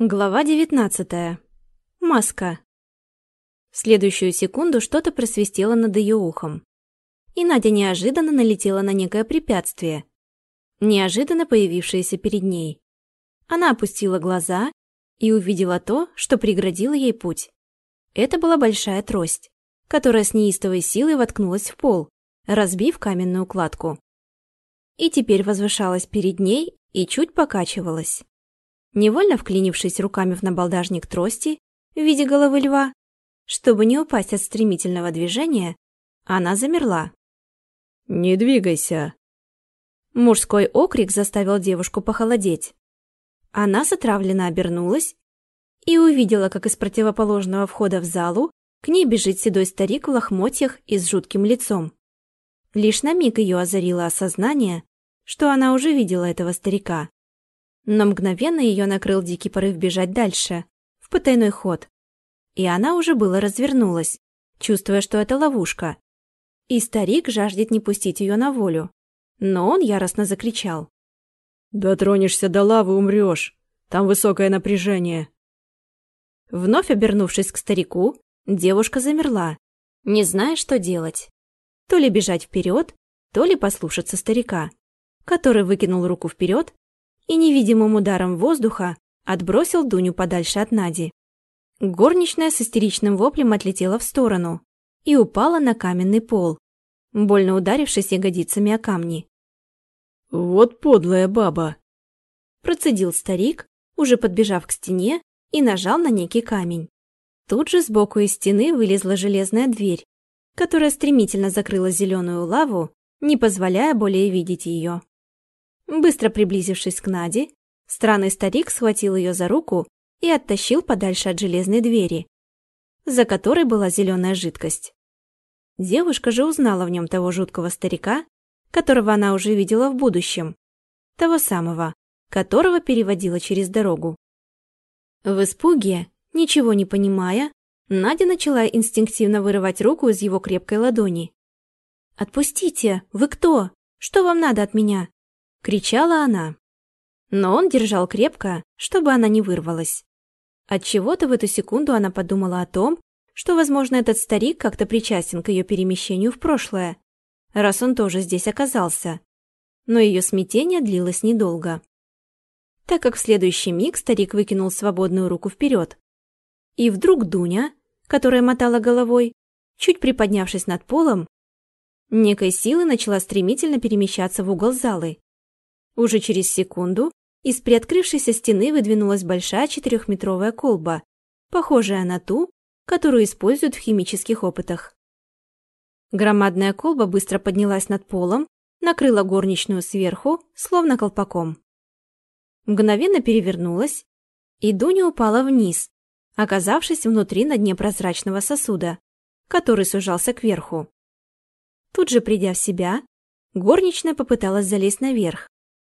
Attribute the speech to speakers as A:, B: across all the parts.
A: Глава девятнадцатая. Маска. В следующую секунду что-то просвистело над ее ухом. И Надя неожиданно налетела на некое препятствие, неожиданно появившееся перед ней. Она опустила глаза и увидела то, что преградило ей путь. Это была большая трость, которая с неистовой силой воткнулась в пол, разбив каменную кладку. И теперь возвышалась перед ней и чуть покачивалась. Невольно вклинившись руками в набалдажник трости в виде головы льва, чтобы не упасть от стремительного движения, она замерла.
B: «Не двигайся!»
A: Мужской окрик заставил девушку похолодеть. Она затравленно обернулась и увидела, как из противоположного входа в залу к ней бежит седой старик в лохмотьях и с жутким лицом. Лишь на миг ее озарило осознание, что она уже видела этого старика. Но мгновенно ее накрыл дикий порыв бежать дальше, в потайной ход. И она уже было развернулась, чувствуя, что это ловушка. И старик жаждет не пустить ее на волю. Но он яростно закричал.
B: «Дотронешься до лавы, умрешь. Там высокое напряжение».
A: Вновь обернувшись к старику, девушка замерла, не зная, что делать. То ли бежать вперед, то ли послушаться старика, который выкинул руку вперед и невидимым ударом воздуха отбросил Дуню подальше от Нади. Горничная с истеричным воплем отлетела в сторону и упала на каменный пол, больно ударившись ягодицами о камни.
B: «Вот подлая баба!»
A: Процедил старик, уже подбежав к стене, и нажал на некий камень. Тут же сбоку из стены вылезла железная дверь, которая стремительно закрыла зеленую лаву, не позволяя более видеть ее. Быстро приблизившись к Наде, странный старик схватил ее за руку и оттащил подальше от железной двери, за которой была зеленая жидкость. Девушка же узнала в нем того жуткого старика, которого она уже видела в будущем, того самого, которого переводила через дорогу. В испуге, ничего не понимая, Надя начала инстинктивно вырывать руку из его крепкой ладони. «Отпустите! Вы кто? Что вам надо от меня?» Кричала она. Но он держал крепко, чтобы она не вырвалась. Отчего-то в эту секунду она подумала о том, что, возможно, этот старик как-то причастен к ее перемещению в прошлое, раз он тоже здесь оказался. Но ее смятение длилось недолго. Так как в следующий миг старик выкинул свободную руку вперед. И вдруг Дуня, которая мотала головой, чуть приподнявшись над полом, некой силой начала стремительно перемещаться в угол залы. Уже через секунду из приоткрывшейся стены выдвинулась большая четырехметровая колба, похожая на ту, которую используют в химических опытах. Громадная колба быстро поднялась над полом, накрыла горничную сверху, словно колпаком. Мгновенно перевернулась, и Дуня упала вниз, оказавшись внутри на дне прозрачного сосуда, который сужался кверху. Тут же придя в себя, горничная попыталась залезть наверх,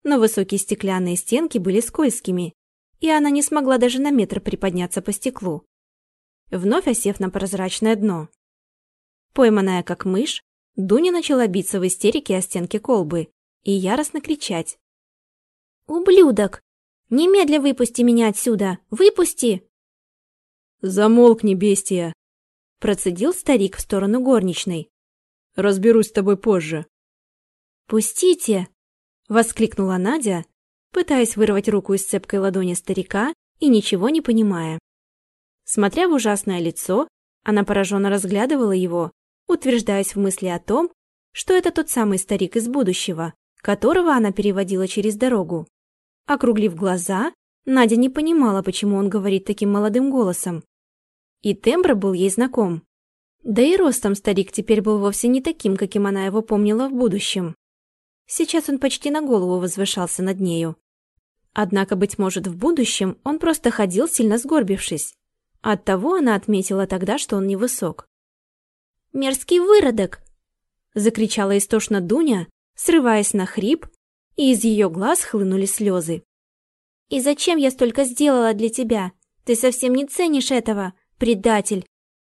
A: но высокие стеклянные стенки были скользкими, и она не смогла даже на метр приподняться по стеклу, вновь осев на прозрачное дно. Пойманная как мышь, Дуня начала биться в истерике о стенке колбы и яростно кричать. «Ублюдок! Немедля выпусти меня отсюда! Выпусти!»
B: «Замолкни, бестия!»
A: Процедил старик в сторону горничной.
B: «Разберусь с тобой позже».
A: «Пустите!» Воскликнула Надя, пытаясь вырвать руку из цепкой ладони старика и ничего не понимая. Смотря в ужасное лицо, она пораженно разглядывала его, утверждаясь в мысли о том, что это тот самый старик из будущего, которого она переводила через дорогу. Округлив глаза, Надя не понимала, почему он говорит таким молодым голосом. И тембр был ей знаком. Да и ростом старик теперь был вовсе не таким, каким она его помнила в будущем. Сейчас он почти на голову возвышался над нею. Однако, быть может, в будущем он просто ходил, сильно сгорбившись. Оттого она отметила тогда, что он невысок. «Мерзкий выродок!» — закричала истошно Дуня, срываясь на хрип, и из ее глаз хлынули слезы. «И зачем я столько сделала для тебя? Ты совсем не ценишь этого, предатель!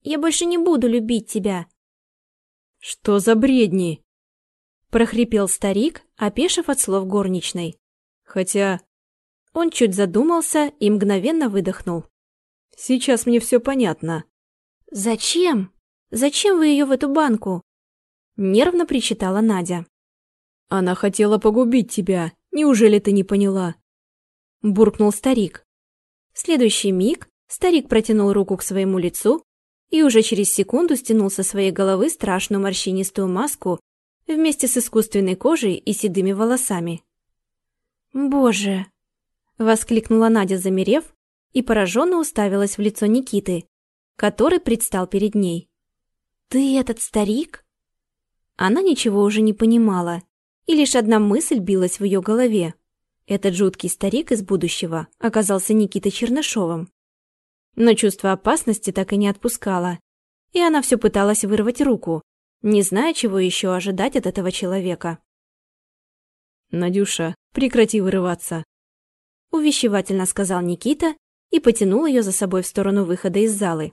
A: Я больше не буду любить тебя!»
B: «Что за бредни?»
A: Прохрипел старик, опешив от слов горничной.
B: Хотя...
A: Он чуть задумался и мгновенно выдохнул.
B: «Сейчас мне все понятно».
A: «Зачем? Зачем вы ее в эту банку?» Нервно причитала Надя.
B: «Она хотела погубить тебя. Неужели ты не поняла?»
A: Буркнул старик. В следующий миг старик протянул руку к своему лицу и уже через секунду стянул со своей головы страшную морщинистую маску вместе с искусственной кожей и седыми волосами. «Боже!» — воскликнула Надя, замерев, и пораженно уставилась в лицо Никиты, который предстал перед ней. «Ты этот старик?» Она ничего уже не понимала, и лишь одна мысль билась в ее голове. Этот жуткий старик из будущего оказался Никитой Чернышовым. Но чувство опасности так и не отпускало, и она все пыталась вырвать руку, не зная, чего еще ожидать от этого человека.
B: «Надюша, прекрати вырываться», —
A: увещевательно сказал Никита и потянул ее за собой в сторону выхода из залы.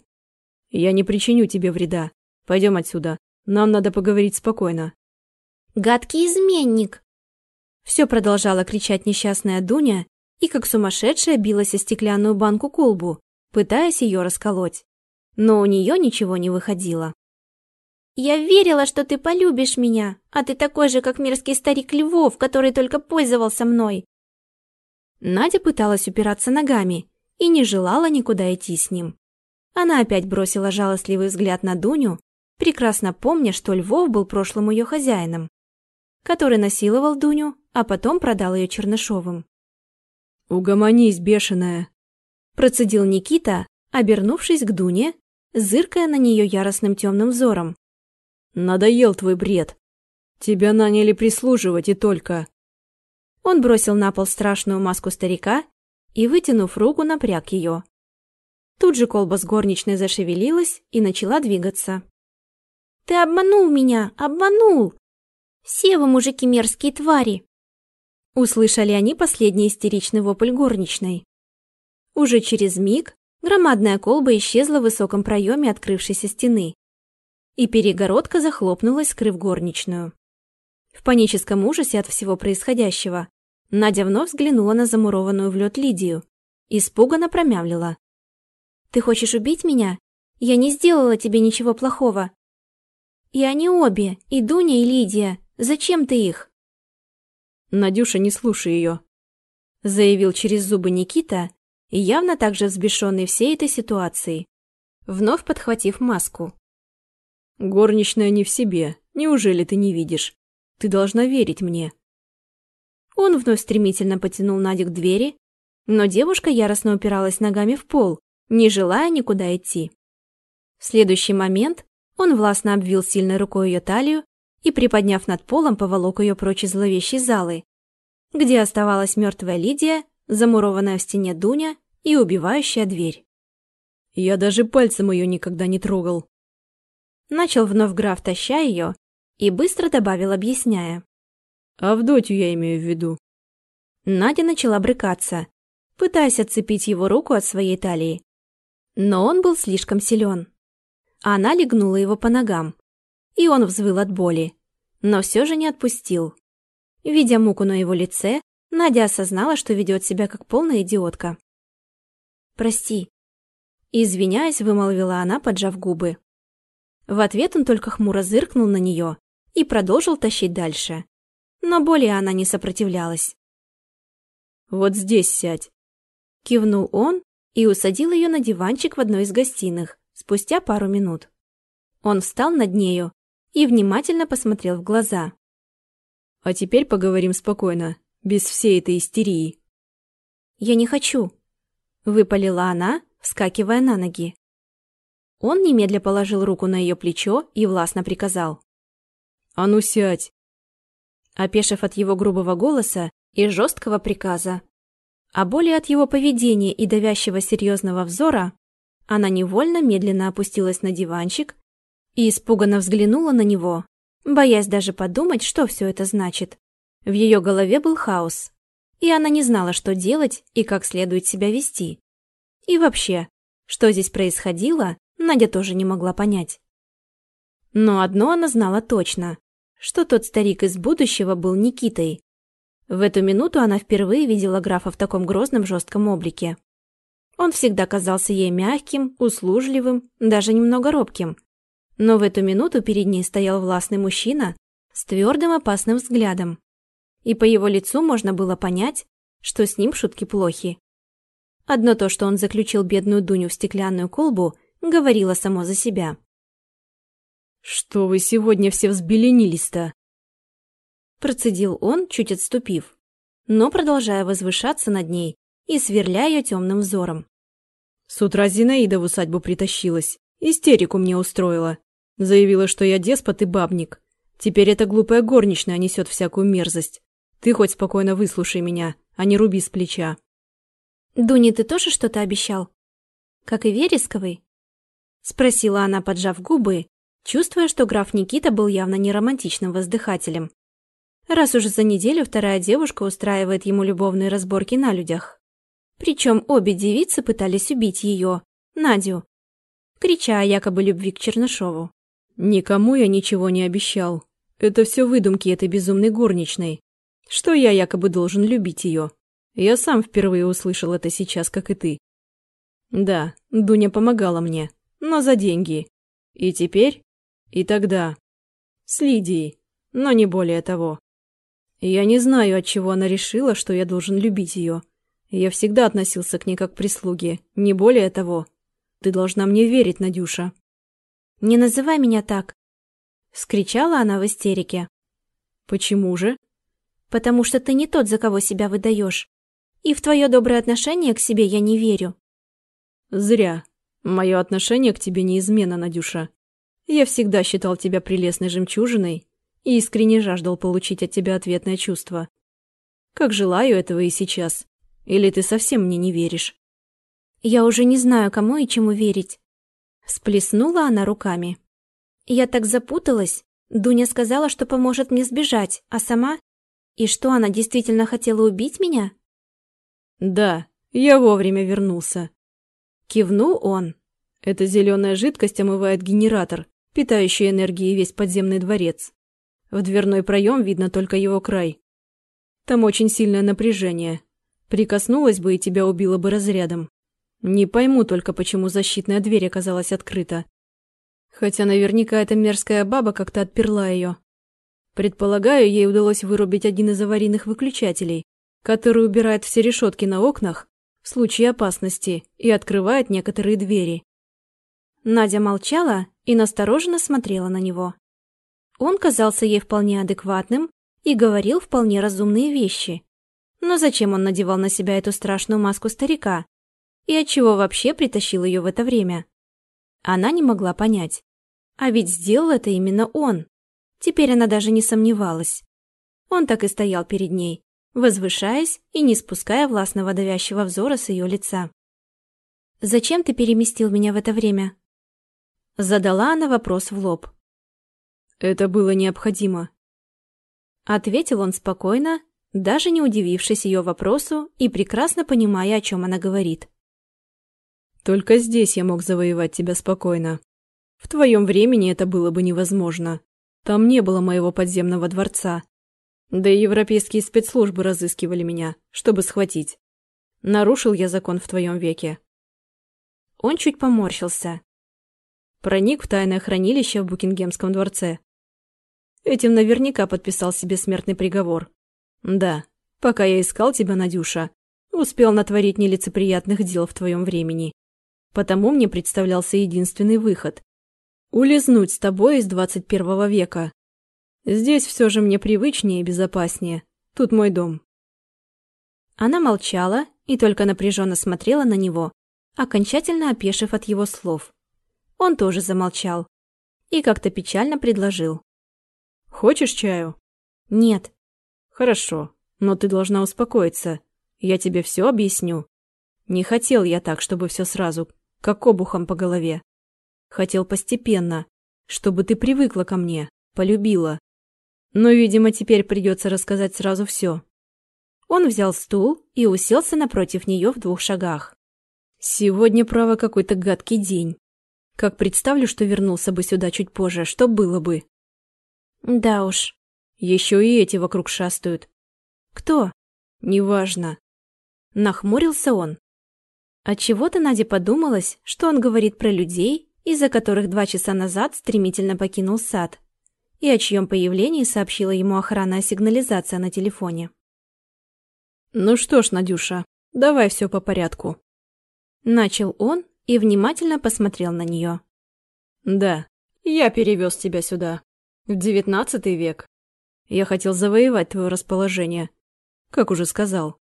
B: «Я не причиню тебе вреда. Пойдем отсюда. Нам надо поговорить спокойно».
A: «Гадкий изменник!» Все продолжала кричать несчастная Дуня и как сумасшедшая билась о стеклянную банку колбу, пытаясь ее расколоть. Но у нее ничего не выходило. «Я верила, что ты полюбишь меня, а ты такой же, как мерзкий старик Львов, который только пользовался мной!» Надя пыталась упираться ногами и не желала никуда идти с ним. Она опять бросила жалостливый взгляд на Дуню, прекрасно помня, что Львов был прошлым ее хозяином, который насиловал Дуню, а потом продал ее Чернышовым.
B: «Угомонись, бешеная!»
A: Процедил Никита, обернувшись к Дуне, зыркая на нее яростным темным взором.
B: «Надоел твой бред! Тебя наняли прислуживать и только!»
A: Он бросил на пол страшную маску старика и, вытянув руку, напряг ее. Тут же колба с горничной зашевелилась и начала двигаться. «Ты обманул меня! Обманул! Все вы, мужики, мерзкие твари!» Услышали они последний истеричный вопль горничной. Уже через миг громадная колба исчезла в высоком проеме открывшейся стены, и перегородка захлопнулась, скрыв горничную. В паническом ужасе от всего происходящего Надя вновь взглянула на замурованную в лед Лидию. Испуганно промямлила. «Ты хочешь убить меня? Я не сделала тебе ничего плохого». «И они обе, и Дуня, и Лидия. Зачем ты их?»
B: «Надюша, не слушай ее», — заявил через зубы Никита, явно также взбешенный всей этой ситуацией, вновь подхватив маску. «Горничная не в себе. Неужели ты не видишь? Ты должна верить мне.
A: Он вновь стремительно потянул Надю к двери, но девушка яростно упиралась ногами в пол, не желая никуда идти. В следующий момент он властно обвил сильной рукой ее талию и, приподняв над полом, поволок ее прочь из зловещей залы, где оставалась мертвая Лидия, замурованная в стене Дуня и убивающая дверь.
B: «Я даже пальцем ее никогда не трогал»,
A: Начал вновь граф, таща ее, и быстро добавил, объясняя.
B: Авдотью я имею в виду.
A: Надя начала брыкаться, пытаясь отцепить его руку от своей талии. Но он был слишком силен. Она легнула его по ногам, и он взвыл от боли, но все же не отпустил. Видя муку на его лице, Надя осознала, что ведет себя как полная идиотка. «Прости», — извиняясь, вымолвила она, поджав губы. В ответ он только хмуро зыркнул на нее и продолжил тащить дальше но более она не сопротивлялась.
B: «Вот здесь сядь», — кивнул он и усадил ее на диванчик в одной из гостиных спустя пару минут. Он встал над нею и внимательно посмотрел в глаза. «А теперь поговорим спокойно, без всей этой истерии».
A: «Я не хочу», — выпалила она, вскакивая на ноги. Он немедля положил руку на ее плечо и властно приказал.
B: «А ну сядь!»
A: опешив от его грубого голоса и жесткого приказа. А более от его поведения и давящего серьезного взора, она невольно медленно опустилась на диванчик и испуганно взглянула на него, боясь даже подумать, что все это значит. В ее голове был хаос, и она не знала, что делать и как следует себя вести. И вообще, что здесь происходило, Надя тоже не могла понять. Но одно она знала точно что тот старик из будущего был Никитой. В эту минуту она впервые видела графа в таком грозном жестком облике. Он всегда казался ей мягким, услужливым, даже немного робким. Но в эту минуту перед ней стоял властный мужчина с твердым опасным взглядом. И по его лицу можно было понять, что с ним шутки плохи. Одно то, что он заключил бедную Дуню в стеклянную колбу, говорило само за себя.
B: «Что вы сегодня все взбеленились-то?»
A: Процедил он, чуть отступив, но продолжая возвышаться над ней и сверля ее темным взором.
B: С утра Зинаида в усадьбу притащилась, истерику мне устроила. Заявила, что я деспот и бабник. Теперь эта глупая горничная несет всякую мерзость. Ты хоть спокойно выслушай меня, а не руби с плеча.
A: Дуне ты тоже что-то обещал? Как и Вересковой? Спросила она, поджав губы, чувствуя, что граф Никита был явно не романтичным воздыхателем. Раз уже за неделю вторая девушка устраивает ему любовные разборки на людях. Причем обе девицы пытались убить ее, Надю, крича о якобы любви к Чернышову.
B: «Никому я ничего не обещал. Это все выдумки этой безумной горничной. Что я якобы должен любить ее. Я сам впервые услышал это сейчас, как и ты. Да, Дуня помогала мне, но за деньги. И теперь? И тогда. С Лидией, но не более того. Я не знаю, от чего она решила, что я должен любить ее. Я всегда относился к ней как к прислуге, не более того. Ты должна мне верить, Надюша.
A: Не называй меня так, скричала она в истерике.
B: Почему же?
A: Потому что ты не тот, за кого себя выдаешь. И в твое доброе отношение к себе я не верю.
B: Зря. Мое отношение к тебе неизменно, Надюша. Я всегда считал тебя прелестной жемчужиной и искренне жаждал получить от тебя ответное чувство. Как желаю этого и сейчас. Или ты совсем мне не веришь?
A: Я уже не знаю, кому и чему верить. Сплеснула она руками. Я так запуталась. Дуня сказала, что поможет мне сбежать, а сама... И что, она действительно хотела убить меня?
B: Да, я вовремя вернулся. Кивнул он. Эта зеленая жидкость омывает генератор, питающий энергией весь подземный дворец. В дверной проем видно только его край. Там очень сильное напряжение. Прикоснулась бы и тебя убила бы разрядом. Не пойму только, почему защитная дверь оказалась открыта. Хотя наверняка эта мерзкая баба как-то отперла ее. Предполагаю, ей удалось вырубить один из аварийных выключателей, который убирает все решетки на окнах в случае опасности и открывает некоторые двери.
A: Надя молчала и настороженно смотрела на него. Он казался ей вполне адекватным и говорил вполне разумные вещи. Но зачем он надевал на себя эту страшную маску старика? И отчего вообще притащил ее в это время? Она не могла понять. А ведь сделал это именно он. Теперь она даже не сомневалась. Он так и стоял перед ней, возвышаясь и не спуская властного давящего взора с ее лица. «Зачем ты переместил меня в это время?» Задала она вопрос в лоб.
B: Это было необходимо.
A: Ответил он спокойно, даже не удивившись ее вопросу и прекрасно понимая, о чем она говорит.
B: Только здесь я мог завоевать тебя спокойно. В твоем времени это было бы невозможно. Там не было моего подземного дворца. Да и европейские спецслужбы разыскивали меня, чтобы схватить. Нарушил я закон в твоем веке.
A: Он чуть поморщился.
B: Проник в тайное хранилище в Букингемском дворце. Этим наверняка подписал себе смертный приговор. Да, пока я искал тебя, Надюша, успел натворить нелицеприятных дел в твоем времени. Потому мне представлялся единственный выход – улизнуть с тобой из 21 века. Здесь все же мне привычнее и безопаснее. Тут мой дом.
A: Она молчала и только напряженно смотрела на него, окончательно опешив от его слов. Он тоже замолчал и как-то печально предложил.
B: Хочешь чаю?
A: Нет.
B: Хорошо, но ты должна успокоиться. Я тебе все объясню. Не хотел я так, чтобы все сразу, как обухом по голове. Хотел постепенно, чтобы ты привыкла ко мне, полюбила. Но, видимо, теперь придется рассказать сразу все.
A: Он взял стул и уселся напротив нее в двух шагах.
B: Сегодня, право, какой-то гадкий день. Как представлю, что вернулся бы сюда чуть позже, что было бы?
A: Да уж.
B: Еще и эти вокруг шастают.
A: Кто?
B: Неважно.
A: Нахмурился он. Отчего-то Наде подумалось, что он говорит про людей, из-за которых два часа назад стремительно покинул сад, и о чьем появлении сообщила ему охранная сигнализация на телефоне.
B: «Ну что ж, Надюша, давай все по порядку».
A: Начал он и внимательно посмотрел на нее.
B: «Да, я перевез тебя сюда. В девятнадцатый век. Я хотел завоевать твое расположение. Как уже сказал.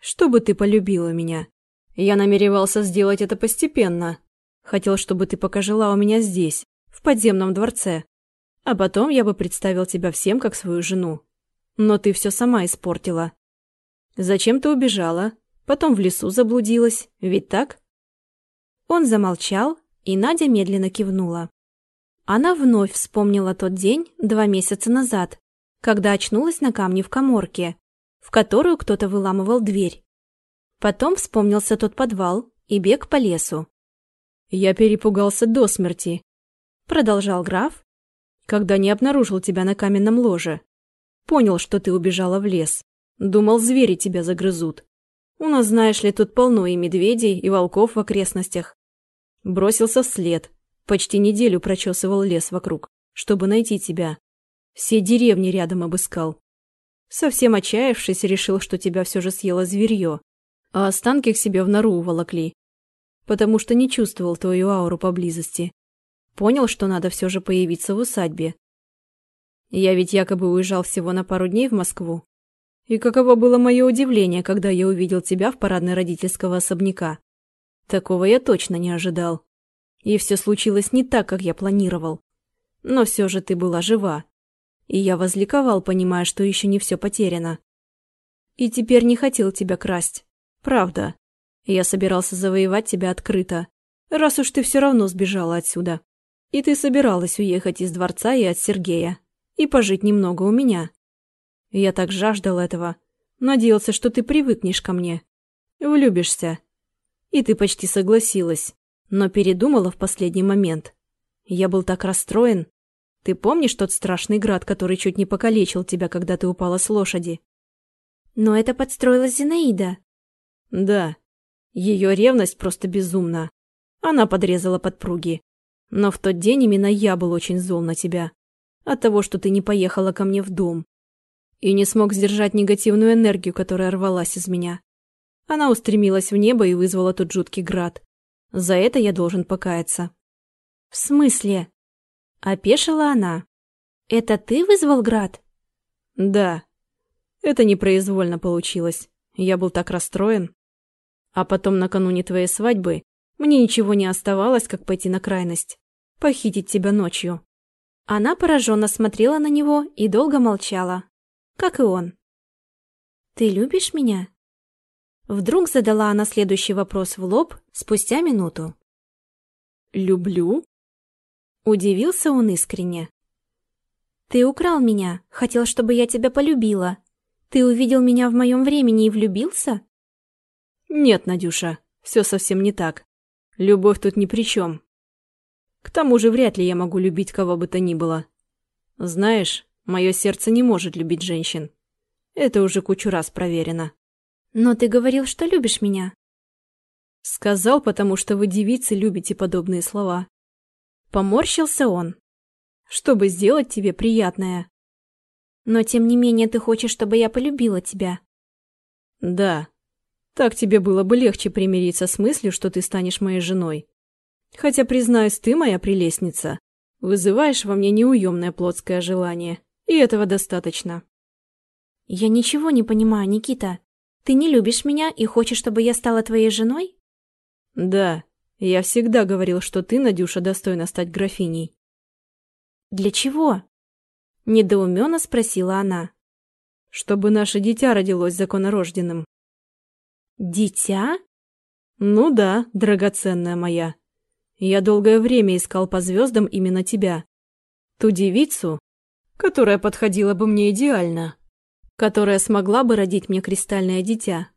B: Чтобы ты полюбила меня. Я намеревался сделать это постепенно. Хотел, чтобы ты пока жила у меня здесь, в подземном дворце. А потом я бы представил тебя всем как свою жену. Но ты все сама испортила. Зачем ты убежала? Потом в лесу заблудилась, ведь так?
A: Он замолчал, и Надя медленно кивнула. Она вновь вспомнила тот день два месяца назад, когда очнулась на камне в коморке, в которую кто-то выламывал дверь. Потом вспомнился тот подвал и бег по лесу.
B: «Я перепугался до смерти», — продолжал граф, «когда не обнаружил тебя на каменном ложе. Понял, что ты убежала в лес. Думал, звери тебя загрызут. У нас, знаешь ли, тут полно и медведей, и волков в окрестностях. Бросился вслед, Почти неделю прочесывал лес вокруг, чтобы найти тебя. Все деревни рядом обыскал. Совсем отчаявшись, решил, что тебя все же съело зверье, а останки к себе в нору уволокли. Потому что не чувствовал твою ауру поблизости. Понял, что надо все же появиться в усадьбе. Я ведь якобы уезжал всего на пару дней в Москву. И каково было мое удивление, когда я увидел тебя в парадной родительского особняка. Такого я точно не ожидал. И все случилось не так, как я планировал. Но все же ты была жива. И я возликовал, понимая, что еще не все потеряно. И теперь не хотел тебя красть. Правда. Я собирался завоевать тебя открыто, раз уж ты все равно сбежала отсюда. И ты собиралась уехать из дворца и от Сергея. И пожить немного у меня. Я так жаждал этого. Надеялся, что ты привыкнешь ко мне. Влюбишься. И ты почти согласилась но передумала в последний момент. Я был так расстроен. Ты помнишь тот страшный град, который чуть не покалечил тебя, когда ты упала с лошади?
A: Но это подстроила Зинаида.
B: Да. Ее ревность просто безумна. Она подрезала подпруги. Но в тот день именно я был очень зол на тебя. От того, что ты не поехала ко мне в дом. И не смог сдержать негативную энергию, которая рвалась из меня. Она устремилась в небо и вызвала тот жуткий град. За это я должен покаяться.
A: В смысле? Опешила она. Это ты вызвал град?
B: Да. Это непроизвольно получилось. Я был так расстроен. А потом накануне твоей свадьбы мне ничего не оставалось, как пойти на крайность. Похитить тебя ночью.
A: Она пораженно смотрела на него и долго молчала. Как и он. «Ты любишь меня?» Вдруг задала она следующий вопрос в лоб спустя минуту.
B: «Люблю?»
A: Удивился он искренне. «Ты украл меня, хотел, чтобы я тебя полюбила. Ты увидел меня в моем времени и влюбился?»
B: «Нет, Надюша, все совсем не так. Любовь тут ни при чем. К тому же вряд ли я могу любить кого бы то ни было. Знаешь, мое сердце не может любить женщин. Это уже кучу раз проверено.
A: «Но ты говорил, что любишь меня».
B: Сказал, потому что вы, девицы, любите подобные слова. Поморщился он. Чтобы сделать тебе приятное.
A: Но тем не менее ты хочешь, чтобы я полюбила тебя.
B: Да. Так тебе было бы легче примириться с мыслью, что ты станешь моей женой. Хотя, признаюсь, ты, моя прелестница, вызываешь во мне неуемное плотское желание. И этого достаточно.
A: Я ничего не понимаю, Никита. Ты не любишь меня и хочешь, чтобы я стала твоей женой?
B: Да, я всегда говорил, что ты, Надюша, достойна стать графиней.
A: Для чего? Недоуменно спросила она.
B: Чтобы наше дитя родилось законорожденным.
A: Дитя?
B: Ну да, драгоценная моя. Я долгое время искал по звездам именно тебя. Ту девицу, которая подходила бы мне идеально которая смогла бы родить мне кристальное дитя.